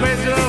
questo